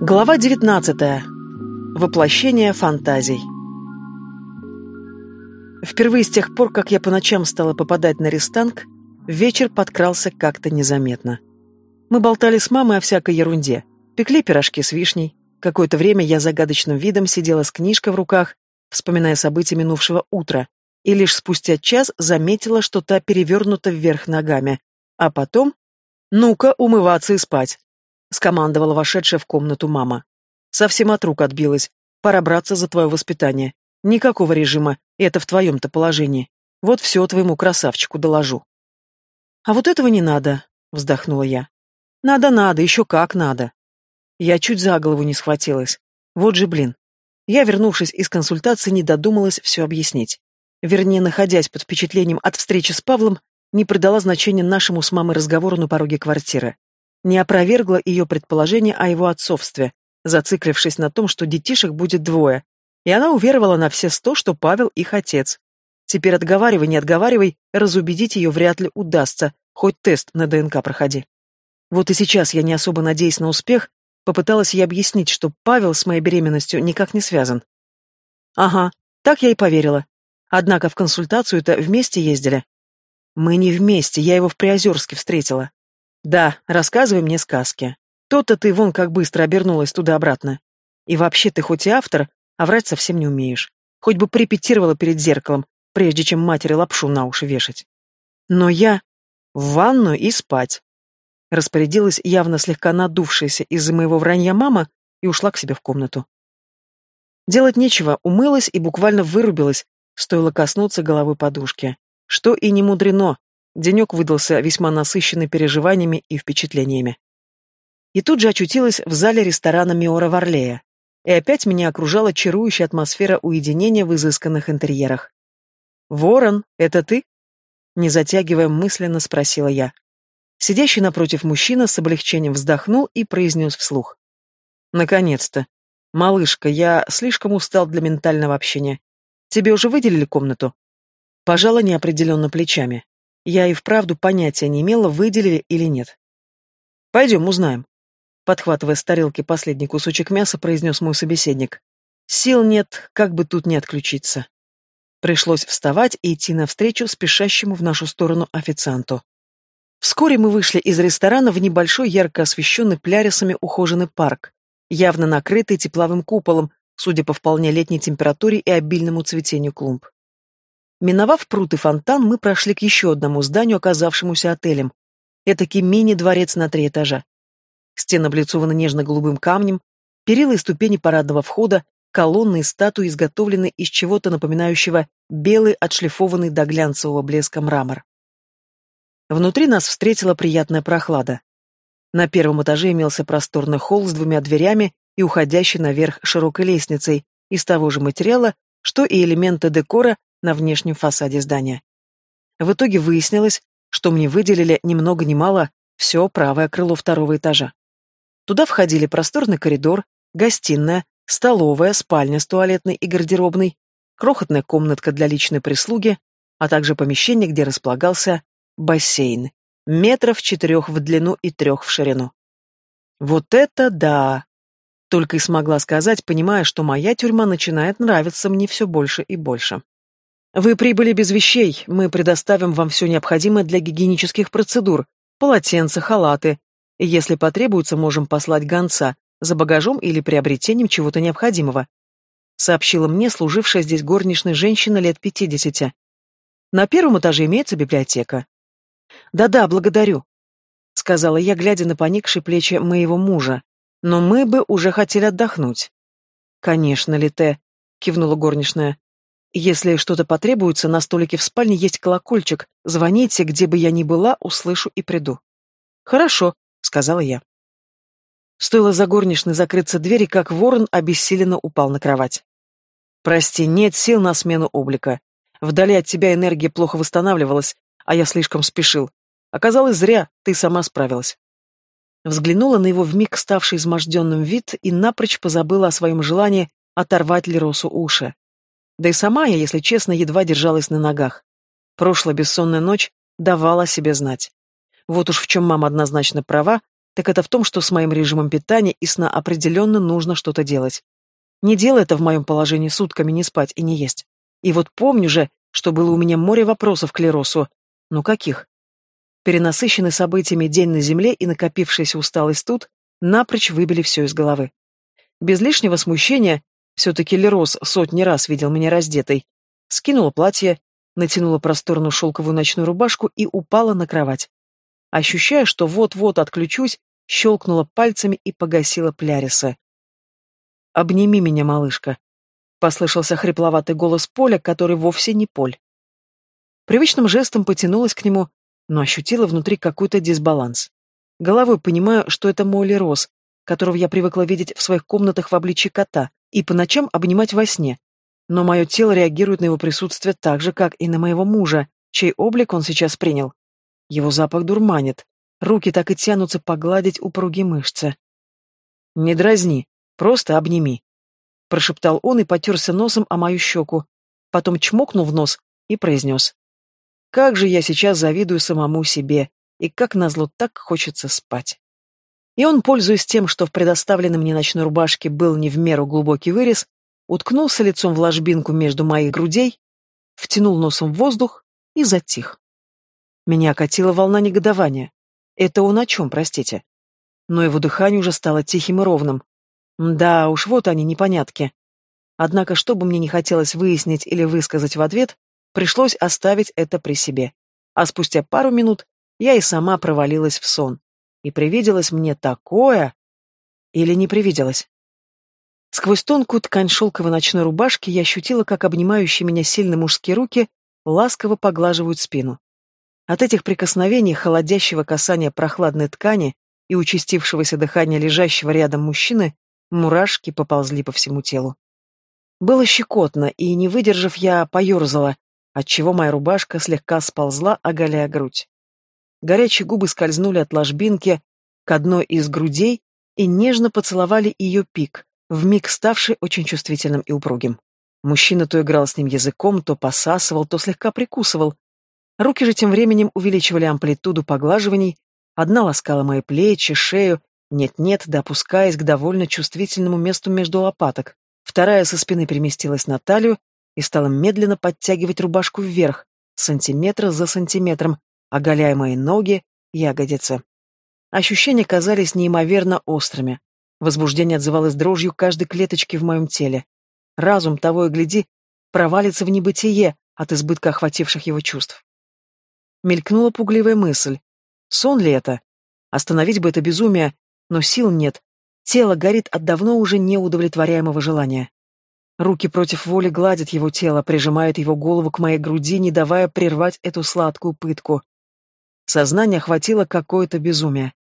Глава 19. Воплощение фантазий. Впервые с тех пор, как я по ночам стала попадать на рестанг, вечер подкрался как-то незаметно. Мы болтали с мамой о всякой ерунде, пекли пирожки с вишней. Какое-то время я загадочным видом сидела с книжкой в руках, вспоминая события минувшего утра, и лишь спустя час заметила, что та перевернута вверх ногами. А потом... «Ну-ка, умываться и спать!» — скомандовала вошедшая в комнату мама. «Совсем от рук отбилась. Пора браться за твое воспитание. Никакого режима, это в твоем-то положении. Вот все твоему красавчику доложу». «А вот этого не надо», — вздохнула я. «Надо-надо, еще как надо». Я чуть за голову не схватилась. Вот же блин. Я, вернувшись из консультации, не додумалась все объяснить. Вернее, находясь под впечатлением от встречи с Павлом, не придала значения нашему с мамой разговору на пороге квартиры не опровергла ее предположение о его отцовстве, зациклившись на том, что детишек будет двое, и она уверовала на все сто, что Павел их отец. Теперь отговаривай, не отговаривай, разубедить ее вряд ли удастся, хоть тест на ДНК проходи. Вот и сейчас я не особо надеясь на успех, попыталась ей объяснить, что Павел с моей беременностью никак не связан. Ага, так я и поверила. Однако в консультацию-то вместе ездили. Мы не вместе, я его в Приозерске встретила. Да, рассказывай мне сказки. То-то ты вон как быстро обернулась туда-обратно. И вообще ты хоть и автор, а врать совсем не умеешь. Хоть бы порепетировала перед зеркалом, прежде чем матери лапшу на уши вешать. Но я... В ванну и спать. Распорядилась явно слегка надувшаяся из-за моего вранья мама и ушла к себе в комнату. Делать нечего, умылась и буквально вырубилась, стоило коснуться головой подушки. Что и не мудрено, Денек выдался весьма насыщенный переживаниями и впечатлениями. И тут же очутилась в зале ресторана Миора Варлея. И опять меня окружала чарующая атмосфера уединения в изысканных интерьерах. «Ворон, это ты?» Не затягивая мысленно, спросила я. Сидящий напротив мужчина с облегчением вздохнул и произнес вслух. «Наконец-то. Малышка, я слишком устал для ментального общения. Тебе уже выделили комнату?» Пожала неопределенно плечами. Я и вправду понятия не имела, выделили или нет. «Пойдем, узнаем», — подхватывая с тарелки последний кусочек мяса, произнес мой собеседник. «Сил нет, как бы тут не отключиться». Пришлось вставать и идти навстречу спешащему в нашу сторону официанту. Вскоре мы вышли из ресторана в небольшой ярко освещенный плярисами ухоженный парк, явно накрытый тепловым куполом, судя по вполне летней температуре и обильному цветению клумб. Миновав пруд и фонтан, мы прошли к еще одному зданию, оказавшемуся отелем. Этакий мини-дворец на три этажа. Стены облицованы нежно-голубым камнем, перила и ступени парадного входа, колонны и статуи изготовлены из чего-то напоминающего белый, отшлифованный до глянцевого блеска мрамор. Внутри нас встретила приятная прохлада. На первом этаже имелся просторный холл с двумя дверями и уходящей наверх широкой лестницей из того же материала, что и элементы декора, на внешнем фасаде здания. В итоге выяснилось, что мне выделили ни много ни мало все правое крыло второго этажа. Туда входили просторный коридор, гостиная, столовая, спальня с туалетной и гардеробной, крохотная комнатка для личной прислуги, а также помещение, где располагался бассейн, метров четырех в длину и трех в ширину. Вот это да! Только и смогла сказать, понимая, что моя тюрьма начинает нравиться мне все больше и больше. Вы прибыли без вещей, мы предоставим вам все необходимое для гигиенических процедур, полотенца, халаты. Если потребуется, можем послать гонца за багажом или приобретением чего-то необходимого. Сообщила мне служившая здесь горничная женщина лет пятидесяти. На первом этаже имеется библиотека. Да-да, благодарю, сказала я, глядя на поникшие плечи моего мужа. Но мы бы уже хотели отдохнуть. Конечно, Лите, кивнула горничная. Если что-то потребуется, на столике в спальне есть колокольчик. Звоните, где бы я ни была, услышу и приду. Хорошо, сказала я. Стоило за горничной закрыться двери, как ворон обессиленно упал на кровать. Прости, нет сил на смену облика. Вдали от тебя энергия плохо восстанавливалась, а я слишком спешил. Оказалось, зря, ты сама справилась. Взглянула на его вмиг ставший изможденным вид и напрочь позабыла о своем желании оторвать Леросу уши. Да и сама я, если честно, едва держалась на ногах. Прошлая бессонная ночь давала о себе знать. Вот уж в чем мама однозначно права, так это в том, что с моим режимом питания и сна определенно нужно что-то делать. Не дело это в моем положении сутками не спать и не есть. И вот помню же, что было у меня море вопросов к Леросу. Ну каких? Перенасыщенный событиями день на земле и накопившаяся усталость тут напрочь выбили все из головы. Без лишнего смущения, все-таки Лерос сотни раз видел меня раздетой, скинула платье, натянула просторную шелковую ночную рубашку и упала на кровать. Ощущая, что вот-вот отключусь, щелкнула пальцами и погасила пляриса. «Обними меня, малышка», — послышался хрипловатый голос Поля, который вовсе не Поль. Привычным жестом потянулась к нему, но ощутила внутри какой-то дисбаланс. Головой понимаю, что это Молли Рос, которого я привыкла видеть в своих комнатах в обличье кота и по ночам обнимать во сне. Но мое тело реагирует на его присутствие так же, как и на моего мужа, чей облик он сейчас принял. Его запах дурманит. Руки так и тянутся погладить упругие мышцы. «Не дразни, просто обними», — прошептал он и потерся носом о мою щеку, потом чмокнул в нос и произнес. «Как же я сейчас завидую самому себе, и как назло так хочется спать». И он, пользуясь тем, что в предоставленной мне ночной рубашке был не в меру глубокий вырез, уткнулся лицом в ложбинку между моих грудей, втянул носом в воздух и затих. Меня окатила волна негодования. Это он о чем, простите? Но его дыхание уже стало тихим и ровным. Да уж, вот они, непонятки. Однако, что бы мне не хотелось выяснить или высказать в ответ, пришлось оставить это при себе. А спустя пару минут я и сама провалилась в сон. И привиделось мне такое... Или не привиделось? Сквозь тонкую ткань шелковой ночной рубашки я ощутила, как обнимающие меня сильные мужские руки ласково поглаживают спину. От этих прикосновений, холодящего касания прохладной ткани и участившегося дыхания лежащего рядом мужчины, мурашки поползли по всему телу. Было щекотно, и, не выдержав, я поерзала, отчего моя рубашка слегка сползла, оголяя грудь. Горячие губы скользнули от ложбинки к одной из грудей и нежно поцеловали ее пик, вмиг ставший очень чувствительным и упругим. Мужчина то играл с ним языком, то посасывал, то слегка прикусывал, Руки же тем временем увеличивали амплитуду поглаживаний, одна ласкала мои плечи, шею, нет-нет, да опускаясь к довольно чувствительному месту между лопаток, вторая со спины переместилась на талию и стала медленно подтягивать рубашку вверх, сантиметр за сантиметром, оголяя мои ноги, ягодицы. Ощущения казались неимоверно острыми. Возбуждение отзывалось дрожью каждой клеточки в моем теле. Разум, того и гляди, провалится в небытие от избытка охвативших его чувств. Мелькнула пугливая мысль. Сон ли это? Остановить бы это безумие, но сил нет. Тело горит от давно уже неудовлетворяемого желания. Руки против воли гладят его тело, прижимают его голову к моей груди, не давая прервать эту сладкую пытку. Сознание охватило какое-то безумие.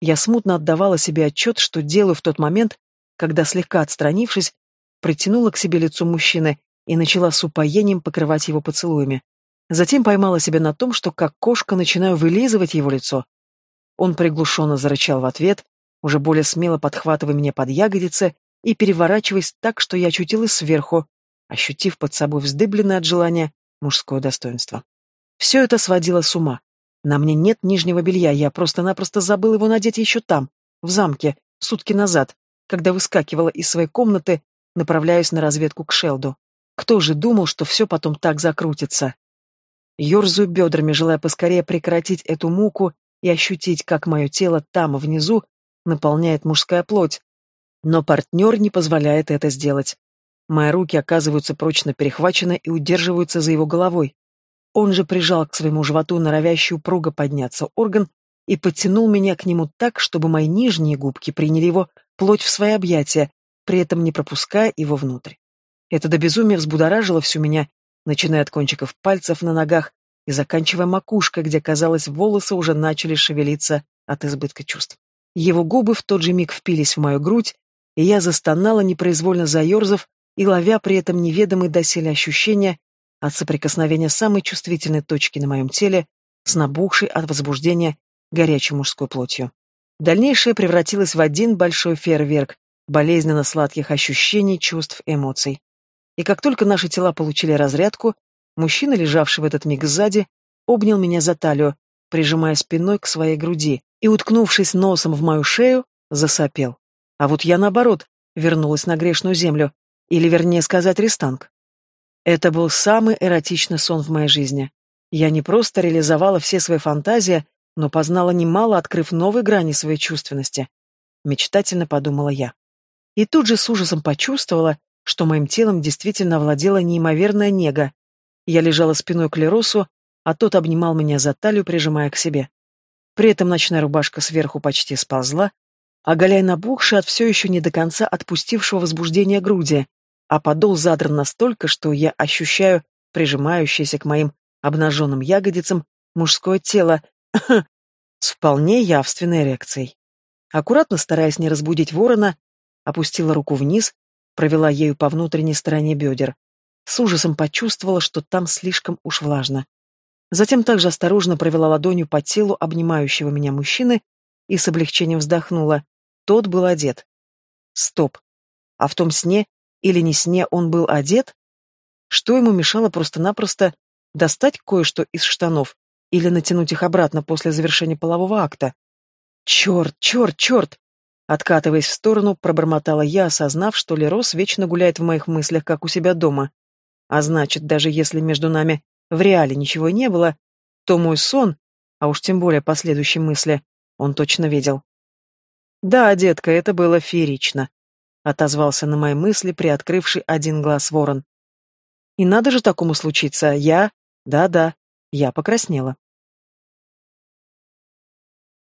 Я смутно отдавала себе отчет, что делаю в тот момент, когда, слегка отстранившись, притянула к себе лицо мужчины и начала с упоением покрывать его поцелуями. Затем поймала себя на том, что как кошка начинаю вылизывать его лицо. Он приглушенно зарычал в ответ, уже более смело подхватывая меня под ягодицы и переворачиваясь так, что я очутилась сверху, ощутив под собой вздыбленное от желания мужское достоинство. Все это сводило с ума. На мне нет нижнего белья, я просто-напросто забыл его надеть еще там, в замке, сутки назад, когда выскакивала из своей комнаты, направляясь на разведку к Шелду. Кто же думал, что все потом так закрутится? Ёрзаю бедрами, желая поскорее прекратить эту муку и ощутить, как мое тело там, внизу, наполняет мужская плоть. Но партнер не позволяет это сделать. Мои руки оказываются прочно перехвачены и удерживаются за его головой. Он же прижал к своему животу норовящий упруго подняться орган и подтянул меня к нему так, чтобы мои нижние губки приняли его плоть в свои объятия, при этом не пропуская его внутрь. Это до безумия взбудоражило всю меня начиная от кончиков пальцев на ногах и заканчивая макушкой, где, казалось, волосы уже начали шевелиться от избытка чувств. Его губы в тот же миг впились в мою грудь, и я застонала, непроизвольно заерзав и ловя при этом неведомые доселе ощущения от соприкосновения самой чувствительной точки на моем теле с набухшей от возбуждения горячей мужской плотью. Дальнейшее превратилось в один большой фейерверк болезненно сладких ощущений, чувств, эмоций. И как только наши тела получили разрядку, мужчина, лежавший в этот миг сзади, обнял меня за талию, прижимая спиной к своей груди, и уткнувшись носом в мою шею, засопел. А вот я, наоборот, вернулась на грешную землю, или, вернее сказать, рестанг. Это был самый эротичный сон в моей жизни. Я не просто реализовала все свои фантазии, но познала немало, открыв новые грани своей чувственности. Мечтательно подумала я. И тут же с ужасом почувствовала, что моим телом действительно овладела неимоверная нега. Я лежала спиной к Леросу, а тот обнимал меня за талию, прижимая к себе. При этом ночная рубашка сверху почти сползла, оголяя набухшие от все еще не до конца отпустившего возбуждения груди, а подол задран настолько, что я ощущаю прижимающееся к моим обнаженным ягодицам мужское тело с вполне явственной эрекцией. Аккуратно стараясь не разбудить ворона, опустила руку вниз, провела ею по внутренней стороне бедер. С ужасом почувствовала, что там слишком уж влажно. Затем также осторожно провела ладонью по телу обнимающего меня мужчины и с облегчением вздохнула. Тот был одет. Стоп. А в том сне или не сне он был одет? Что ему мешало просто-напросто достать кое-что из штанов или натянуть их обратно после завершения полового акта? Черт, черт, черт! Откатываясь в сторону, пробормотала я, осознав, что Лерос вечно гуляет в моих мыслях, как у себя дома. А значит, даже если между нами в реале ничего не было, то мой сон, а уж тем более последующие мысли, он точно видел. Да, детка, это было феерично, отозвался на мои мысли, приоткрывший один глаз ворон. И надо же такому случиться, я... Да-да, я покраснела.